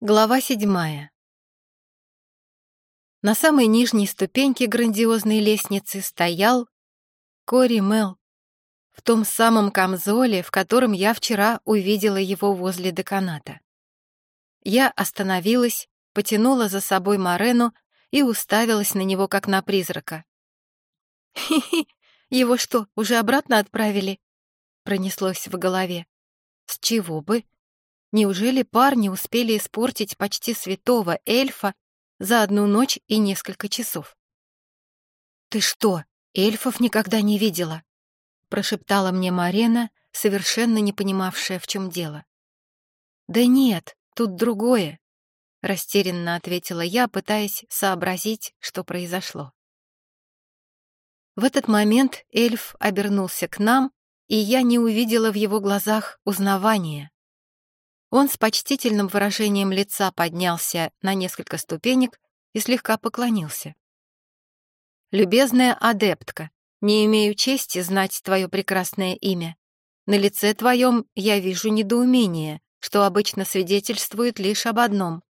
Глава седьмая. На самой нижней ступеньке грандиозной лестницы стоял Кори Мел в том самом камзоле, в котором я вчера увидела его возле деканата. Я остановилась, потянула за собой Марену и уставилась на него, как на призрака. «Хи-хи, его что, уже обратно отправили?» пронеслось в голове. «С чего бы?» Неужели парни успели испортить почти святого эльфа за одну ночь и несколько часов? «Ты что, эльфов никогда не видела?» — прошептала мне Марена, совершенно не понимавшая, в чем дело. «Да нет, тут другое», — растерянно ответила я, пытаясь сообразить, что произошло. В этот момент эльф обернулся к нам, и я не увидела в его глазах узнавания. Он с почтительным выражением лица поднялся на несколько ступенек и слегка поклонился. «Любезная адептка, не имею чести знать твое прекрасное имя. На лице твоем я вижу недоумение, что обычно свидетельствует лишь об одном.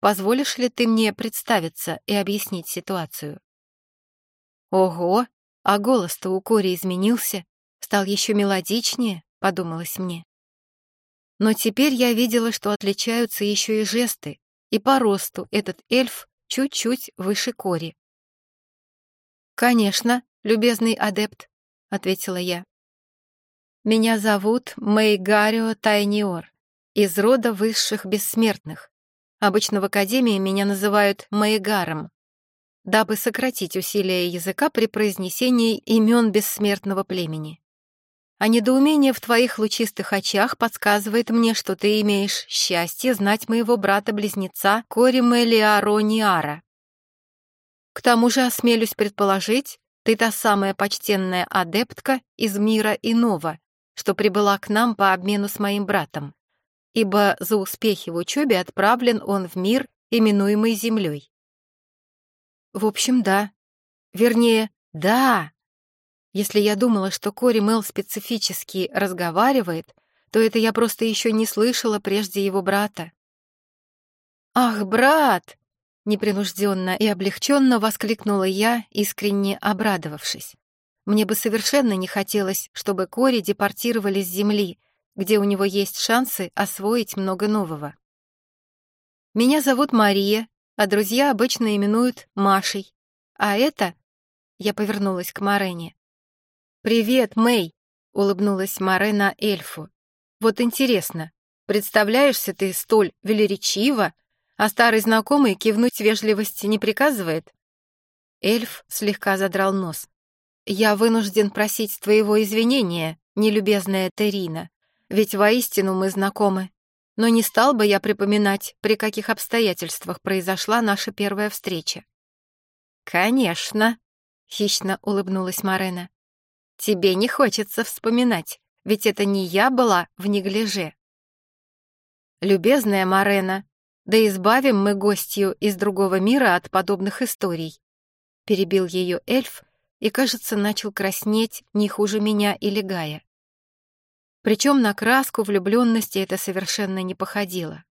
Позволишь ли ты мне представиться и объяснить ситуацию?» «Ого, а голос-то у Кори изменился, стал еще мелодичнее», — подумалось мне. Но теперь я видела, что отличаются еще и жесты, и по росту этот эльф чуть-чуть выше Кори. «Конечно, любезный адепт», — ответила я. «Меня зовут Мэйгарио Тайниор, из рода высших бессмертных. Обычно в Академии меня называют Мэйгаром, дабы сократить усилия языка при произнесении имен бессмертного племени а недоумение в твоих лучистых очах подсказывает мне, что ты имеешь счастье знать моего брата-близнеца Кори Мелиарониара. К тому же, осмелюсь предположить, ты та самая почтенная адептка из мира иного, что прибыла к нам по обмену с моим братом, ибо за успехи в учебе отправлен он в мир, именуемый Землей. В общем, да. Вернее, да, если я думала, что Кори Мел специфически разговаривает, то это я просто еще не слышала прежде его брата. «Ах, брат!» — непринужденно и облегченно воскликнула я, искренне обрадовавшись. Мне бы совершенно не хотелось, чтобы Кори депортировали с Земли, где у него есть шансы освоить много нового. Меня зовут Мария, а друзья обычно именуют Машей. А это... Я повернулась к Марене. «Привет, Мэй!» — улыбнулась Марена эльфу. «Вот интересно, представляешься ты столь велеречиво, а старый знакомый кивнуть вежливости не приказывает?» Эльф слегка задрал нос. «Я вынужден просить твоего извинения, нелюбезная Терина, ведь воистину мы знакомы. Но не стал бы я припоминать, при каких обстоятельствах произошла наша первая встреча». «Конечно», — хищно улыбнулась Марена. Тебе не хочется вспоминать, ведь это не я была в неглиже. Любезная Марена, да избавим мы гостью из другого мира от подобных историй. Перебил ее эльф и, кажется, начал краснеть не хуже меня или Гая. Причем на краску влюбленности это совершенно не походило.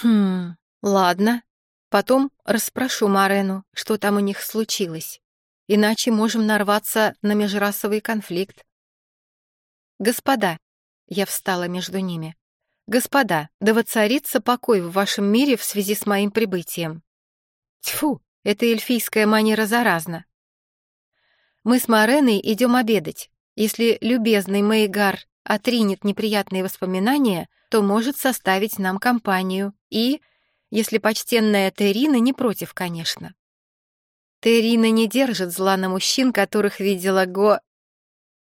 Хм, ладно. Потом расспрошу Марену, что там у них случилось иначе можем нарваться на межрасовый конфликт. «Господа», — я встала между ними, «господа, да воцарится покой в вашем мире в связи с моим прибытием». Тьфу, эта эльфийская манера заразна. Мы с Мореной идем обедать. Если любезный Мейгар отринет неприятные воспоминания, то может составить нам компанию. И, если почтенная Терина не против, конечно. Терина не держит зла на мужчин, которых видела Го...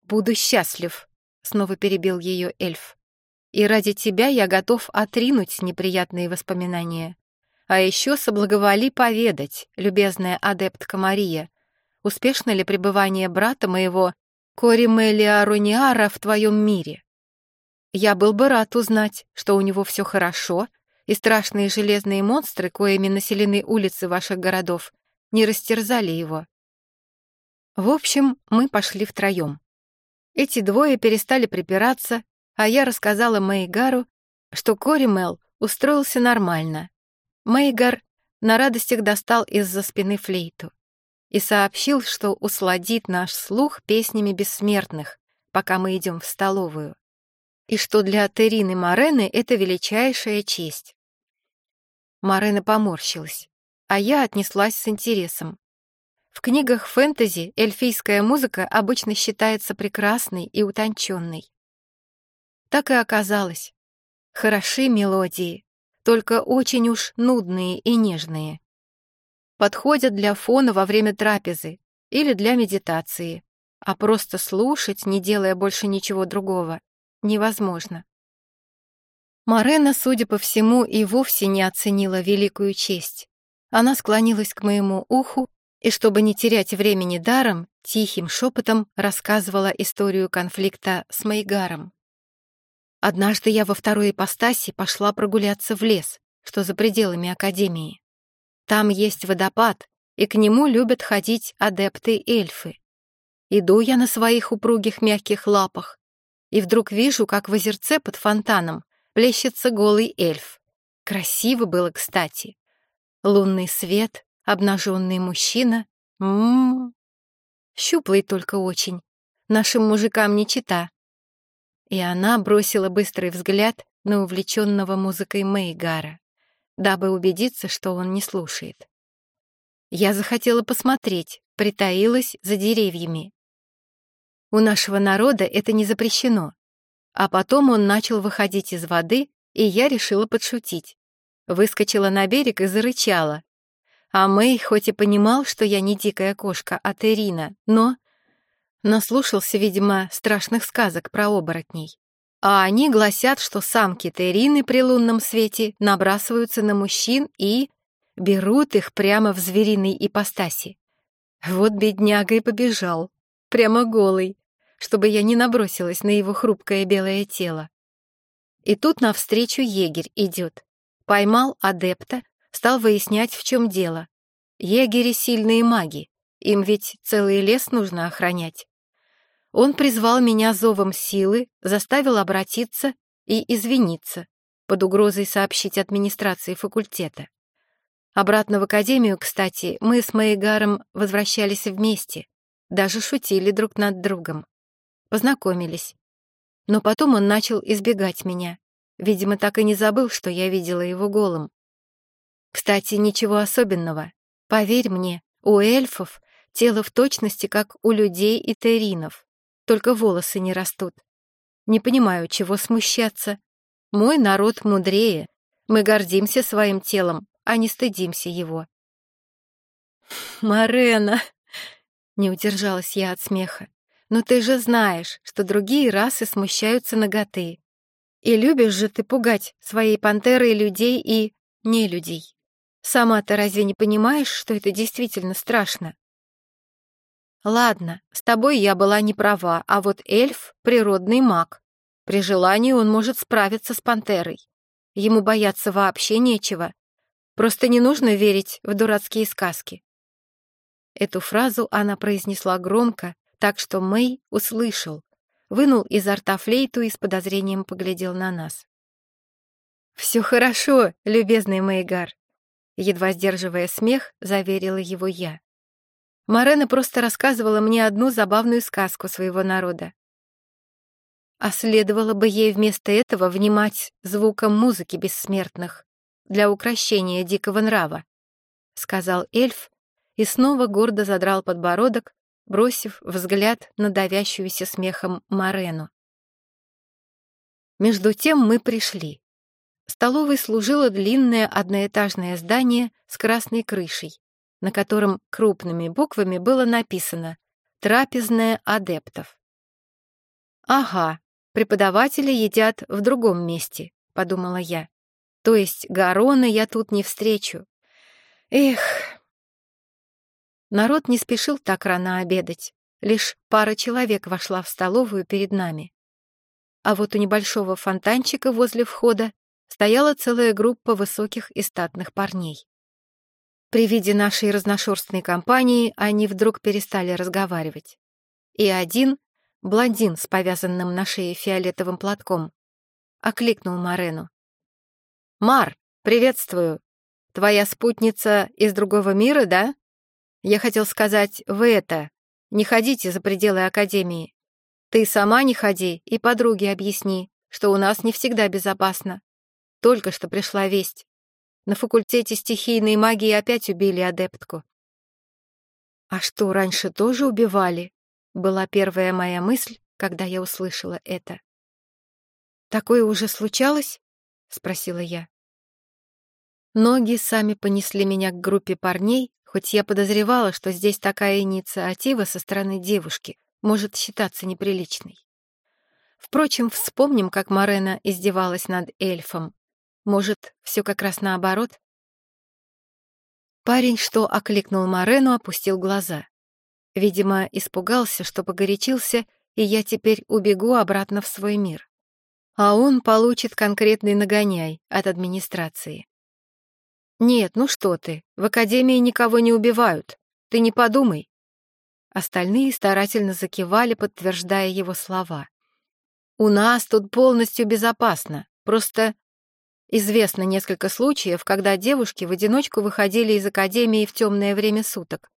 «Буду счастлив», — снова перебил ее эльф. «И ради тебя я готов отринуть неприятные воспоминания. А еще соблаговоли поведать, любезная адептка Мария, успешно ли пребывание брата моего Коримелия Руниара в твоем мире? Я был бы рад узнать, что у него все хорошо, и страшные железные монстры, коими населены улицы ваших городов, не растерзали его. В общем, мы пошли втроем. Эти двое перестали припираться, а я рассказала Мэйгару, что Кори Мел устроился нормально. Мейгар на радостях достал из-за спины флейту и сообщил, что усладит наш слух песнями бессмертных, пока мы идем в столовую, и что для Терины Морены это величайшая честь. Марена поморщилась, а я отнеслась с интересом. В книгах фэнтези эльфийская музыка обычно считается прекрасной и утонченной. Так и оказалось. Хороши мелодии, только очень уж нудные и нежные. Подходят для фона во время трапезы или для медитации, а просто слушать, не делая больше ничего другого, невозможно. Марена, судя по всему, и вовсе не оценила великую честь. Она склонилась к моему уху и, чтобы не терять времени даром, тихим шепотом рассказывала историю конфликта с Майгаром. Однажды я во второй ипостаси пошла прогуляться в лес, что за пределами Академии. Там есть водопад, и к нему любят ходить адепты-эльфы. Иду я на своих упругих мягких лапах, и вдруг вижу, как в озерце под фонтаном плещется голый эльф. Красиво было, кстати. Лунный свет, обнаженный мужчина. М-м-м. Щуплый только очень. Нашим мужикам не чита. И она бросила быстрый взгляд на увлеченного музыкой Мейгара, дабы убедиться, что он не слушает. Я захотела посмотреть, притаилась за деревьями. У нашего народа это не запрещено. А потом он начал выходить из воды, и я решила подшутить. Выскочила на берег и зарычала, а Мэй хоть и понимал, что я не дикая кошка, а Терина, но... Наслушался, видимо, страшных сказок про оборотней. А они гласят, что самки Терины при лунном свете набрасываются на мужчин и... берут их прямо в звериной ипостаси. Вот бедняга и побежал, прямо голый, чтобы я не набросилась на его хрупкое белое тело. И тут навстречу егерь идет. Поймал адепта, стал выяснять, в чем дело. Егери — сильные маги, им ведь целый лес нужно охранять. Он призвал меня зовом силы, заставил обратиться и извиниться, под угрозой сообщить администрации факультета. Обратно в академию, кстати, мы с Мейгаром возвращались вместе, даже шутили друг над другом. Познакомились. Но потом он начал избегать меня. Видимо, так и не забыл, что я видела его голым. Кстати, ничего особенного. Поверь мне, у эльфов тело в точности, как у людей и теринов. Только волосы не растут. Не понимаю, чего смущаться. Мой народ мудрее. Мы гордимся своим телом, а не стыдимся его. «Марена!» — не удержалась я от смеха. «Но ты же знаешь, что другие расы смущаются наготы. И любишь же ты пугать своей пантерой людей и не людей. Сама ты разве не понимаешь, что это действительно страшно? Ладно, с тобой я была не права, а вот эльф — природный маг. При желании он может справиться с пантерой. Ему бояться вообще нечего. Просто не нужно верить в дурацкие сказки. Эту фразу она произнесла громко, так что Мэй услышал, вынул изо рта флейту и с подозрением поглядел на нас. «Все хорошо, любезный Мэйгар едва сдерживая смех, заверила его я. Марена просто рассказывала мне одну забавную сказку своего народа. А следовало бы ей вместо этого внимать звуком музыки бессмертных для укращения дикого нрава, сказал эльф и снова гордо задрал подбородок, бросив взгляд на давящуюся смехом Марену. Между тем мы пришли. Столовой служило длинное одноэтажное здание с красной крышей, на котором крупными буквами было написано «Трапезная адептов». «Ага, преподаватели едят в другом месте», — подумала я. «То есть Гарона я тут не встречу. Эх...» Народ не спешил так рано обедать. Лишь пара человек вошла в столовую перед нами. А вот у небольшого фонтанчика возле входа стояла целая группа высоких и статных парней. При виде нашей разношерстной компании они вдруг перестали разговаривать. И один, блондин с повязанным на шее фиолетовым платком, окликнул Марену. «Мар, приветствую! Твоя спутница из другого мира, да? Я хотел сказать, вы это, не ходите за пределы Академии. Ты сама не ходи и подруге объясни, что у нас не всегда безопасно. Только что пришла весть. На факультете стихийной магии опять убили адептку. «А что, раньше тоже убивали?» Была первая моя мысль, когда я услышала это. «Такое уже случалось?» — спросила я. Ноги сами понесли меня к группе парней, хоть я подозревала, что здесь такая инициатива со стороны девушки может считаться неприличной. Впрочем, вспомним, как Марена издевалась над эльфом. Может, все как раз наоборот? Парень, что окликнул Марену, опустил глаза. Видимо, испугался, что погорячился, и я теперь убегу обратно в свой мир. А он получит конкретный нагоняй от администрации. «Нет, ну что ты, в академии никого не убивают. Ты не подумай». Остальные старательно закивали, подтверждая его слова. «У нас тут полностью безопасно. Просто известно несколько случаев, когда девушки в одиночку выходили из академии в темное время суток.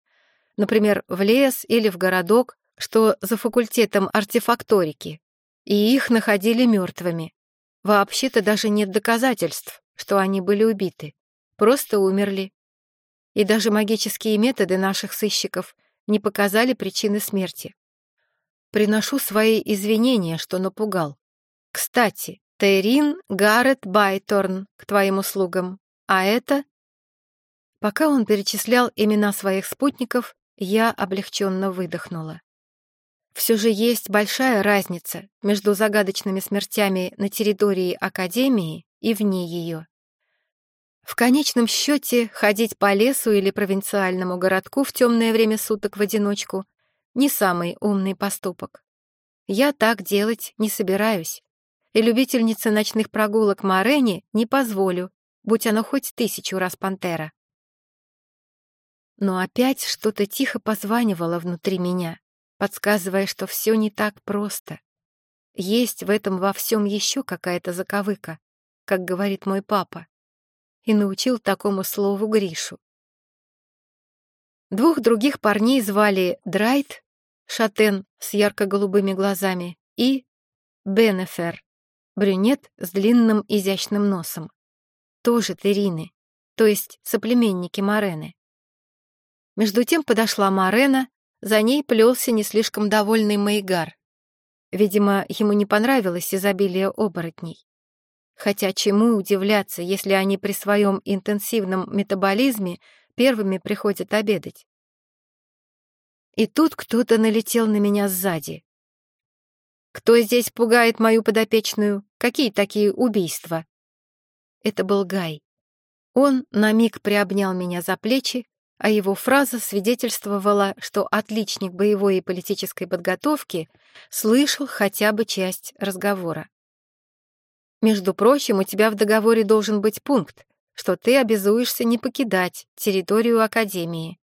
Например, в лес или в городок, что за факультетом артефакторики, и их находили мертвыми. Вообще-то даже нет доказательств, что они были убиты просто умерли. И даже магические методы наших сыщиков не показали причины смерти. Приношу свои извинения, что напугал. Кстати, Тейрин Гаррет Байторн к твоим услугам. А это... Пока он перечислял имена своих спутников, я облегченно выдохнула. Все же есть большая разница между загадочными смертями на территории Академии и вне ее. В конечном счете, ходить по лесу или провинциальному городку в темное время суток в одиночку — не самый умный поступок. Я так делать не собираюсь, и любительнице ночных прогулок Морене не позволю, будь она хоть тысячу раз пантера. Но опять что-то тихо позванивало внутри меня, подсказывая, что все не так просто. Есть в этом во всем еще какая-то заковыка, как говорит мой папа и научил такому слову Гришу. Двух других парней звали Драйт, шатен с ярко-голубыми глазами, и Бенефер, брюнет с длинным изящным носом. Тоже терины, то есть соплеменники Морены. Между тем подошла Марена, за ней плелся не слишком довольный Мейгар. Видимо, ему не понравилось изобилие оборотней. Хотя чему удивляться, если они при своем интенсивном метаболизме первыми приходят обедать? И тут кто-то налетел на меня сзади. «Кто здесь пугает мою подопечную? Какие такие убийства?» Это был Гай. Он на миг приобнял меня за плечи, а его фраза свидетельствовала, что отличник боевой и политической подготовки слышал хотя бы часть разговора. Между прочим, у тебя в договоре должен быть пункт, что ты обязуешься не покидать территорию Академии.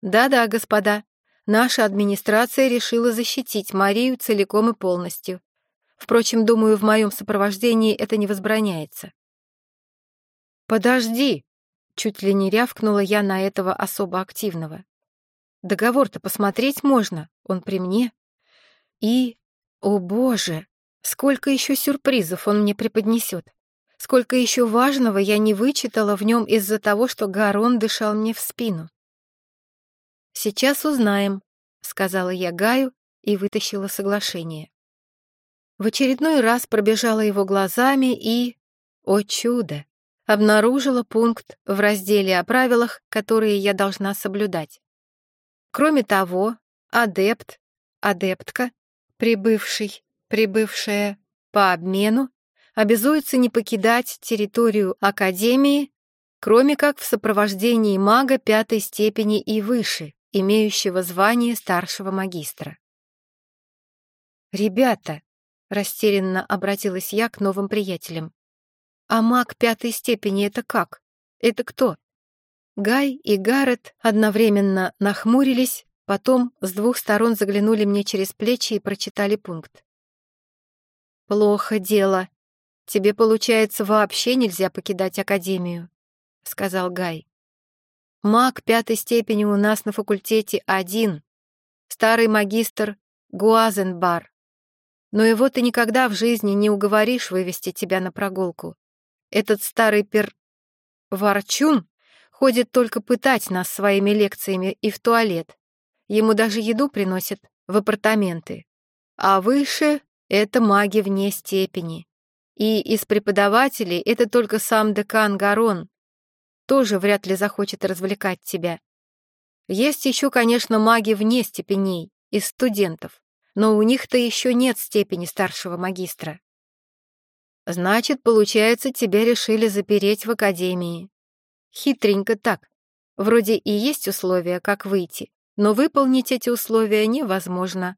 Да-да, господа, наша администрация решила защитить Марию целиком и полностью. Впрочем, думаю, в моем сопровождении это не возбраняется. «Подожди!» — чуть ли не рявкнула я на этого особо активного. «Договор-то посмотреть можно, он при мне». И, о боже, Сколько еще сюрпризов он мне преподнесет? Сколько еще важного я не вычитала в нем из-за того, что Гарон дышал мне в спину? «Сейчас узнаем», — сказала я Гаю и вытащила соглашение. В очередной раз пробежала его глазами и... О чудо! Обнаружила пункт в разделе о правилах, которые я должна соблюдать. Кроме того, адепт, адептка, прибывший прибывшая по обмену, обязуется не покидать территорию Академии, кроме как в сопровождении мага пятой степени и выше, имеющего звание старшего магистра. «Ребята!» — растерянно обратилась я к новым приятелям. «А маг пятой степени — это как? Это кто?» Гай и Гаррет одновременно нахмурились, потом с двух сторон заглянули мне через плечи и прочитали пункт. «Плохо дело», тебе, получается, вообще нельзя покидать Академию», — сказал Гай. «Маг пятой степени у нас на факультете один, старый магистр Гуазенбар. Но его ты никогда в жизни не уговоришь вывести тебя на прогулку. Этот старый пер... Ворчун ходит только пытать нас своими лекциями и в туалет. Ему даже еду приносят в апартаменты. А выше — это маги вне степени. И из преподавателей это только сам декан Гарон. Тоже вряд ли захочет развлекать тебя. Есть еще, конечно, маги вне степеней, из студентов, но у них-то еще нет степени старшего магистра. Значит, получается, тебя решили запереть в академии. Хитренько так. Вроде и есть условия, как выйти, но выполнить эти условия невозможно.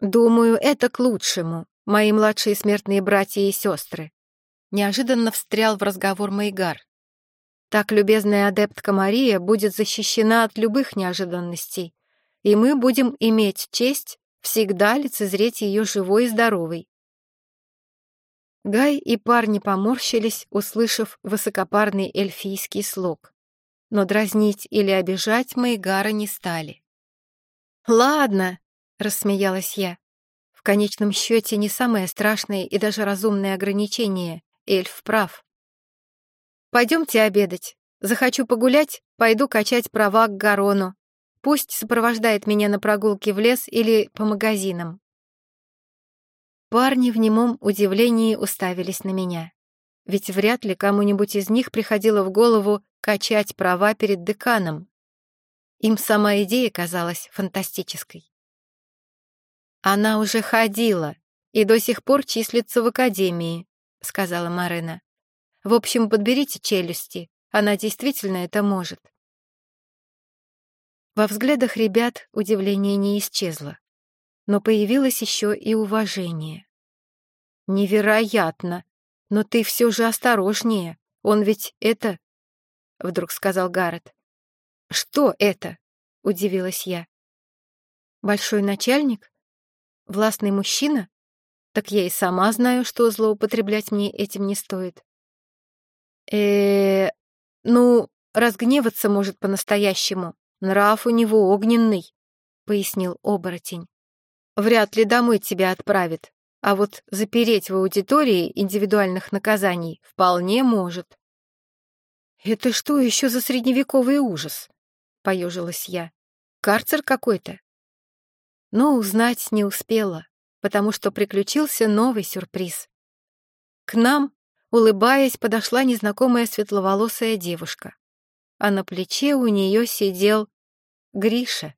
Думаю, это к лучшему, мои младшие смертные братья и сестры. Неожиданно встрял в разговор Майгар. Так любезная адептка Мария будет защищена от любых неожиданностей, и мы будем иметь честь всегда лицезреть ее живой и здоровой. Гай и парни поморщились, услышав высокопарный эльфийский слог, но дразнить или обижать Майгара не стали. «Ладно», — рассмеялась я, — «в конечном счете не самое страшное и даже разумное ограничение, эльф прав. Пойдемте обедать. Захочу погулять, пойду качать права к Гарону. Пусть сопровождает меня на прогулке в лес или по магазинам. Парни в немом удивлении уставились на меня. Ведь вряд ли кому-нибудь из них приходило в голову качать права перед деканом. Им сама идея казалась фантастической. «Она уже ходила и до сих пор числится в академии», — сказала Марина. В общем, подберите челюсти, она действительно это может. Во взглядах ребят удивление не исчезло, но появилось еще и уважение. «Невероятно! Но ты все же осторожнее, он ведь это...» — вдруг сказал Гаррет. «Что это?» — удивилась я. «Большой начальник? Властный мужчина? Так я и сама знаю, что злоупотреблять мне этим не стоит э ну, разгневаться может по-настоящему. Нрав у него огненный», — пояснил оборотень. «Вряд ли домой тебя отправит, а вот запереть в аудитории индивидуальных наказаний вполне может». «Это что еще за средневековый ужас?» — поежилась я. «Карцер какой-то?» Но узнать не успела, потому что приключился новый сюрприз. К нам Улыбаясь, подошла незнакомая светловолосая девушка, а на плече у нее сидел Гриша.